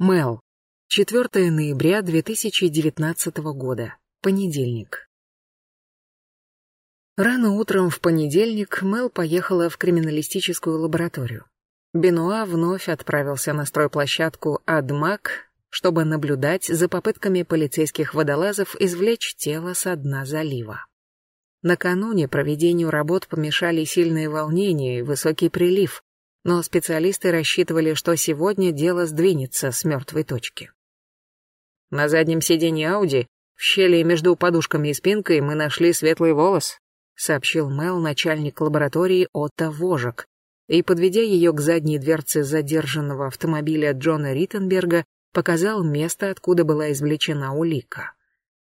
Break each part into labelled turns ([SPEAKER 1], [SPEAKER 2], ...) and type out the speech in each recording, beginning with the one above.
[SPEAKER 1] Мел. 4 ноября 2019 года. Понедельник. Рано утром в понедельник Мел поехала в криминалистическую лабораторию. Бенуа вновь отправился на стройплощадку Адмак, чтобы наблюдать за попытками полицейских водолазов извлечь тело со дна залива. Накануне проведению работ помешали сильные волнения и высокий прилив, но специалисты рассчитывали, что сегодня дело сдвинется с мертвой точки. На заднем сиденье Ауди, в щели между подушками и спинкой, мы нашли светлый волос, сообщил Мел, начальник лаборатории Отто Вожек, и, подведя ее к задней дверце задержанного автомобиля Джона Риттенберга, показал место, откуда была извлечена улика.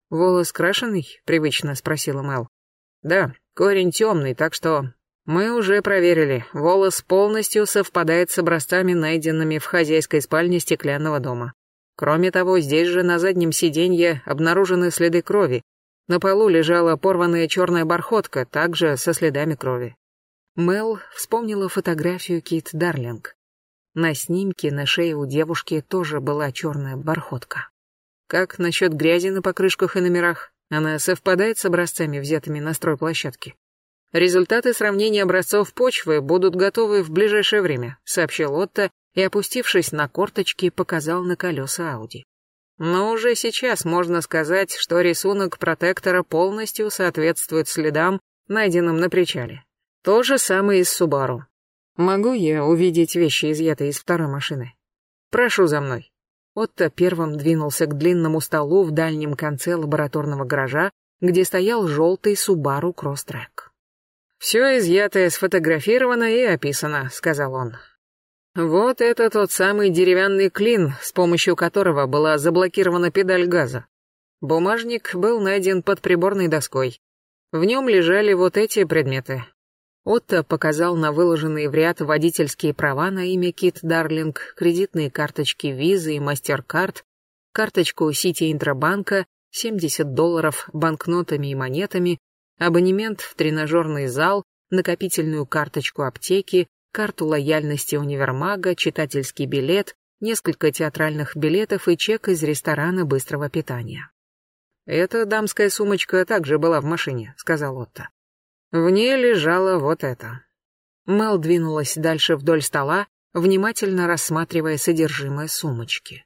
[SPEAKER 1] «Волос крашеный?» — привычно спросила Мел. «Да, корень темный, так что мы уже проверили. Волос полностью совпадает с образцами, найденными в хозяйской спальне стеклянного дома. Кроме того, здесь же на заднем сиденье обнаружены следы крови. На полу лежала порванная черная бархотка, также со следами крови. Мел вспомнила фотографию Кит Дарлинг. На снимке на шее у девушки тоже была черная бархотка. Как насчет грязи на покрышках и номерах? Она совпадает с образцами, взятыми на стройплощадке. Результаты сравнения образцов почвы будут готовы в ближайшее время, сообщил Отто и, опустившись на корточки, показал на колеса Ауди. Но уже сейчас можно сказать, что рисунок протектора полностью соответствует следам, найденным на причале. То же самое и с Субару. Могу я увидеть вещи, изъятые из второй машины? Прошу за мной. Отто первым двинулся к длинному столу в дальнем конце лабораторного гаража, где стоял желтый Субару Крострек. «Все изъятое сфотографировано и описано», — сказал он. «Вот это тот самый деревянный клин, с помощью которого была заблокирована педаль газа. Бумажник был найден под приборной доской. В нем лежали вот эти предметы». Отто показал на выложенные в ряд водительские права на имя Кит Дарлинг, кредитные карточки Визы и Мастеркард, карточку Сити Интробанка, 70 долларов банкнотами и монетами, абонемент в тренажерный зал, накопительную карточку аптеки, карту лояльности универмага, читательский билет, несколько театральных билетов и чек из ресторана быстрого питания. «Эта дамская сумочка также была в машине», — сказал Отто. В ней лежало вот это. Мел двинулась дальше вдоль стола, внимательно рассматривая содержимое сумочки.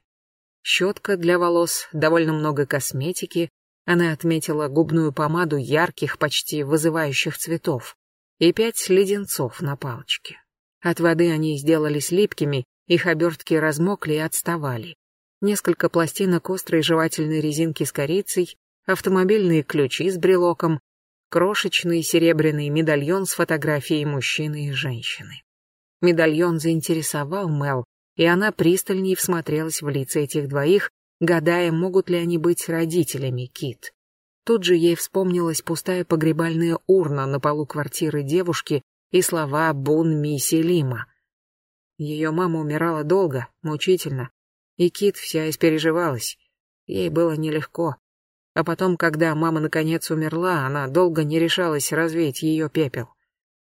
[SPEAKER 1] Щетка для волос, довольно много косметики, она отметила губную помаду ярких, почти вызывающих цветов и пять леденцов на палочке. От воды они сделались липкими, их обертки размокли и отставали. Несколько пластинок острой жевательной резинки с корицей, автомобильные ключи с брелоком, крошечный серебряный медальон с фотографией мужчины и женщины. Медальон заинтересовал Мел, и она пристальнее всмотрелась в лица этих двоих, гадая, могут ли они быть родителями Кит. Тут же ей вспомнилась пустая погребальная урна на полу квартиры девушки и слова Бун Мисси Лима. Ее мама умирала долго, мучительно, и Кит вся испереживалась. Ей было нелегко. А потом, когда мама наконец умерла, она долго не решалась развеять ее пепел.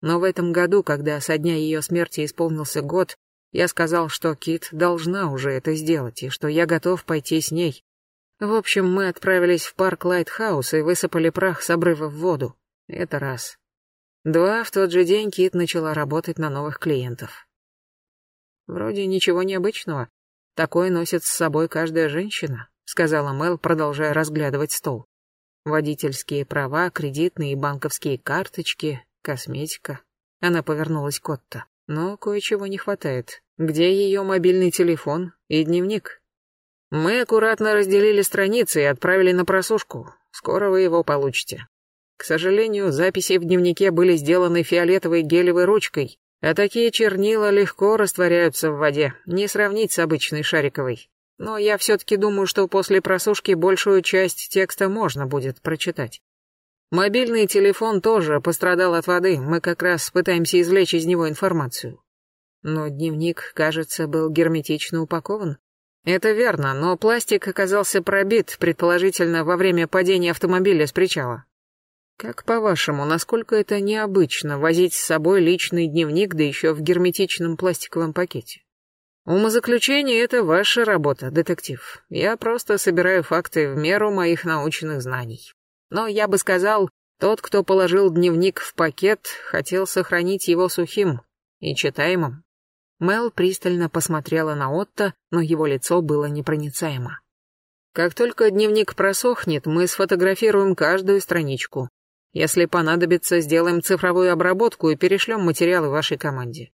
[SPEAKER 1] Но в этом году, когда со дня ее смерти исполнился год, я сказал, что Кит должна уже это сделать, и что я готов пойти с ней. В общем, мы отправились в парк Лайтхаус и высыпали прах с обрыва в воду. Это раз. Два, в тот же день Кит начала работать на новых клиентов. Вроде ничего необычного. Такое носит с собой каждая женщина, сказала Мел, продолжая разглядывать стол. Водительские права, кредитные и банковские карточки, косметика. Она повернулась к Отто. Но кое-чего не хватает. Где ее мобильный телефон и дневник? Мы аккуратно разделили страницы и отправили на просушку. Скоро вы его получите. К сожалению, записи в дневнике были сделаны фиолетовой гелевой ручкой, а такие чернила легко растворяются в воде, не сравнить с обычной шариковой. Но я все-таки думаю, что после просушки большую часть текста можно будет прочитать. Мобильный телефон тоже пострадал от воды, мы как раз пытаемся извлечь из него информацию. Но дневник, кажется, был герметично упакован. Это верно, но пластик оказался пробит, предположительно, во время падения автомобиля с причала. Как по-вашему, насколько это необычно возить с собой личный дневник, да еще в герметичном пластиковом пакете? Умозаключение — это ваша работа, детектив. Я просто собираю факты в меру моих научных знаний. Но я бы сказал, тот, кто положил дневник в пакет, хотел сохранить его сухим и читаемым. Мел пристально посмотрела на Отто, но его лицо было непроницаемо. Как только дневник просохнет, мы сфотографируем каждую страничку. Если понадобится, сделаем цифровую обработку и перешлем материалы вашей команде.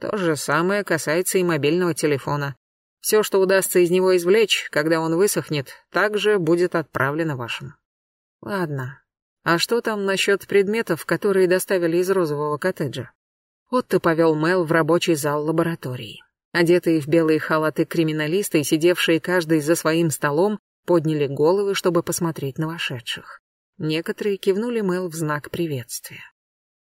[SPEAKER 1] То же самое касается и мобильного телефона. Все, что удастся из него извлечь, когда он высохнет, также будет отправлено вашим. Ладно. А что там насчет предметов, которые доставили из розового коттеджа? Отто повел Мел в рабочий зал лаборатории. Одетые в белые халаты криминалисты, сидевшие каждый за своим столом, подняли головы, чтобы посмотреть на вошедших. Некоторые кивнули Мел в знак приветствия.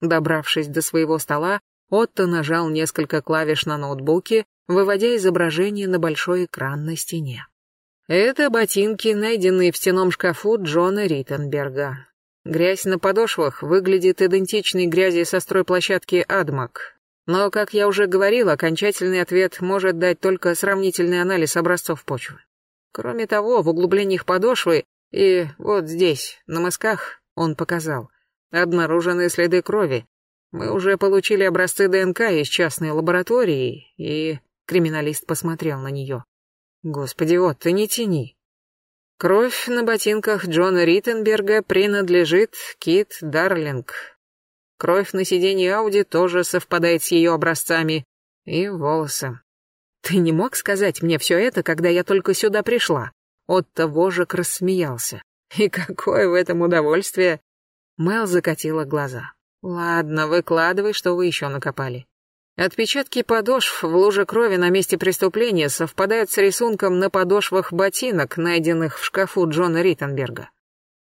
[SPEAKER 1] Добравшись до своего стола, Отто нажал несколько клавиш на ноутбуке, выводя изображение на большой экран на стене. Это ботинки, найденные в стенном шкафу Джона Риттенберга. Грязь на подошвах выглядит идентичной грязи со стройплощадки Адмак. Но, как я уже говорил, окончательный ответ может дать только сравнительный анализ образцов почвы. Кроме того, в углублениях подошвы и вот здесь, на мысках, он показал, обнаружены следы крови, мы уже получили образцы ДНК из частной лаборатории, и... Криминалист посмотрел на нее. Господи, вот, ты не тяни. Кровь на ботинках Джона Риттенберга принадлежит Кит Дарлинг. Кровь на сиденье Ауди тоже совпадает с ее образцами. И волосы. Ты не мог сказать мне все это, когда я только сюда пришла? Отто Вожик рассмеялся. И какое в этом удовольствие! Мел закатила глаза. Ладно, выкладывай, что вы еще накопали. Отпечатки подошв в луже крови на месте преступления совпадают с рисунком на подошвах ботинок, найденных в шкафу Джона Риттенберга.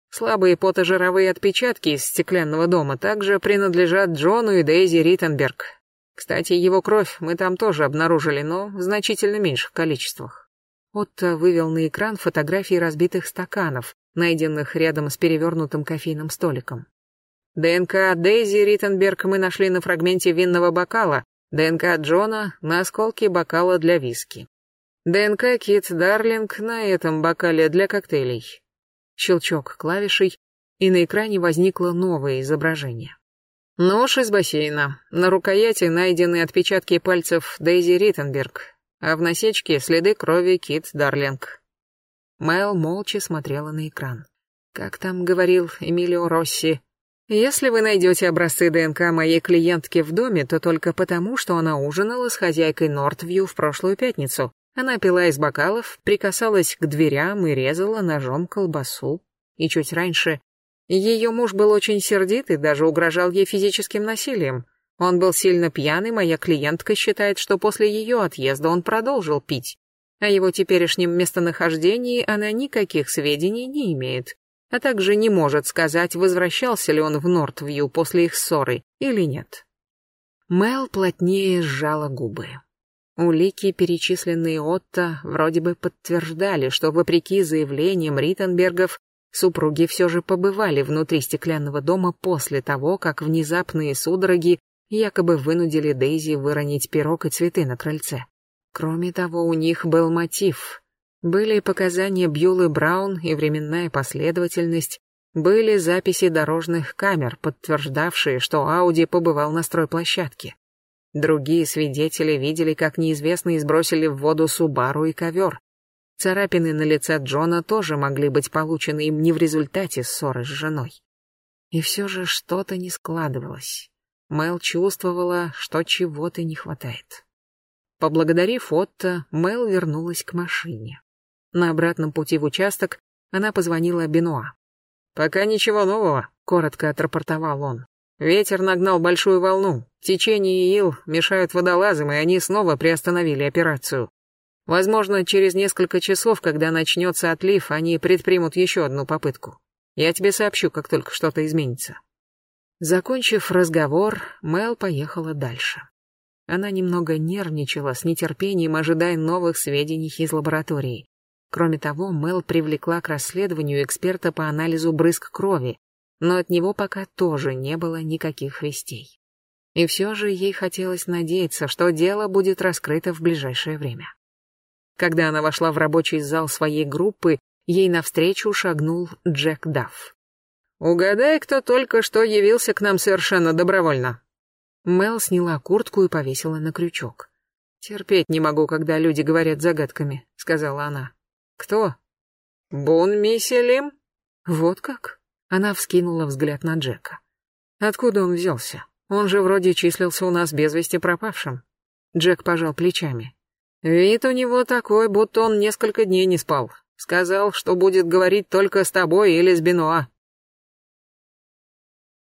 [SPEAKER 1] Слабые потожировые отпечатки из стеклянного дома также принадлежат Джону и Дейзи Риттенберг. Кстати, его кровь мы там тоже обнаружили, но в значительно меньших количествах. Отто вывел на экран фотографии разбитых стаканов, найденных рядом с перевернутым кофейным столиком. ДНК Дейзи Риттенберг мы нашли на фрагменте винного бокала, ДНК Джона на осколке бокала для виски. ДНК Кит Дарлинг на этом бокале для коктейлей. Щелчок клавишей, и на экране возникло новое изображение. Нож из бассейна. На рукояти найдены отпечатки пальцев Дейзи Риттенберг, а в насечке следы крови Кит Дарлинг. Мэл молча смотрела на экран. Как там говорил Эмилио Росси, если вы найдете образцы ДНК моей клиентки в доме, то только потому, что она ужинала с хозяйкой Нортвью в прошлую пятницу. Она пила из бокалов, прикасалась к дверям и резала ножом колбасу. И чуть раньше ее муж был очень сердит и даже угрожал ей физическим насилием. Он был сильно пьяный, моя клиентка считает, что после ее отъезда он продолжил пить. О его теперешнем местонахождении она никаких сведений не имеет а также не может сказать, возвращался ли он в Нортвью после их ссоры или нет. Мел плотнее сжала губы. Улики, перечисленные Отто, вроде бы подтверждали, что, вопреки заявлениям Риттенбергов, супруги все же побывали внутри стеклянного дома после того, как внезапные судороги якобы вынудили Дейзи выронить пирог и цветы на крыльце. Кроме того, у них был мотив. Были показания Бьюлы Браун и временная последовательность, были записи дорожных камер, подтверждавшие, что Ауди побывал на стройплощадке. Другие свидетели видели, как неизвестные сбросили в воду Субару и ковер. Царапины на лице Джона тоже могли быть получены им не в результате ссоры с женой. И все же что-то не складывалось. Мэл чувствовала, что чего-то не хватает. Поблагодарив Отто, Мэл вернулась к машине. На обратном пути в участок она позвонила Бенуа. «Пока ничего нового», — коротко отрапортовал он. «Ветер нагнал большую волну. Течение и ил мешают водолазам, и они снова приостановили операцию. Возможно, через несколько часов, когда начнется отлив, они предпримут еще одну попытку. Я тебе сообщу, как только что-то изменится». Закончив разговор, Мэл поехала дальше. Она немного нервничала, с нетерпением ожидая новых сведений из лаборатории. Кроме того, Мел привлекла к расследованию эксперта по анализу брызг крови, но от него пока тоже не было никаких вестей. И все же ей хотелось надеяться, что дело будет раскрыто в ближайшее время. Когда она вошла в рабочий зал своей группы, ей навстречу шагнул Джек Дафф. «Угадай, кто только что явился к нам совершенно добровольно». Мел сняла куртку и повесила на крючок. «Терпеть не могу, когда люди говорят загадками», — сказала она. «Кто?» «Бун Мисселим?» «Вот как?» Она вскинула взгляд на Джека. «Откуда он взялся? Он же вроде числился у нас без вести пропавшим». Джек пожал плечами. «Вид у него такой, будто он несколько дней не спал. Сказал, что будет говорить только с тобой или с Бенуа.